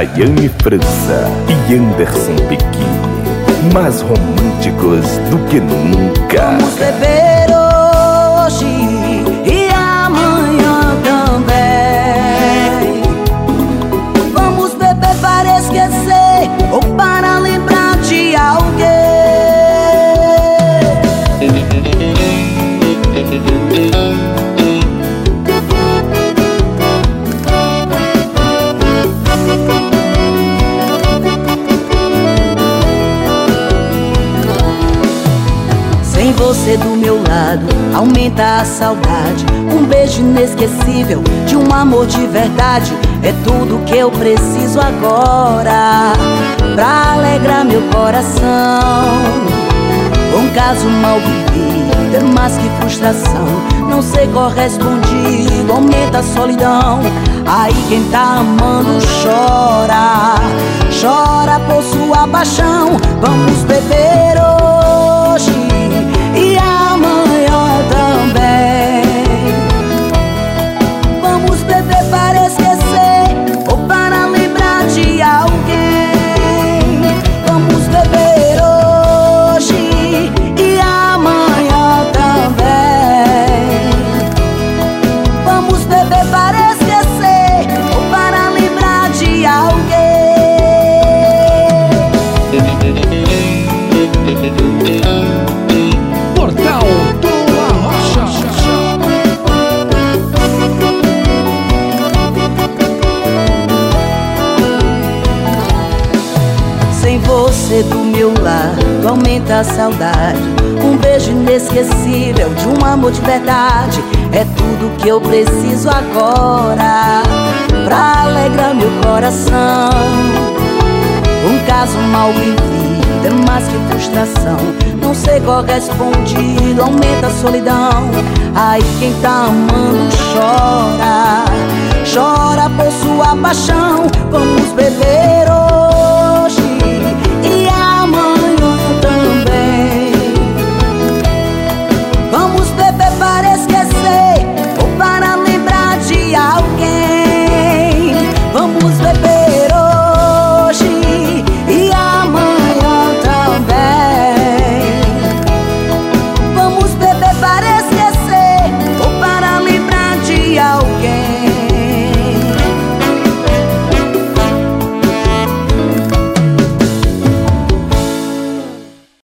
Daiane França e Anderson Pequim, mais românticos do que nunca. Vamos beber você do meu lado, aumenta a saudade. Um beijo inesquecível de um amor de verdade. É tudo que eu preciso agora pra alegrar meu coração. Um caso mal vivido é mais que frustração. Não ser correspondido aumenta a solidão. Aí quem tá amando chora, chora por sua paixão. Vamos beber Sem você do meu lado aumenta a saudade. Um beijo inesquecível de um amor de verdade. É tudo que eu preciso agora Pra alegrar meu coração. Um caso mal vivido é mais que frustração. Não ser correspondido aumenta a solidão. Aí quem tá amando chora. Chora por sua paixão. Vamos beber.